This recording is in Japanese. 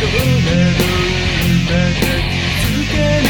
れる夢気づける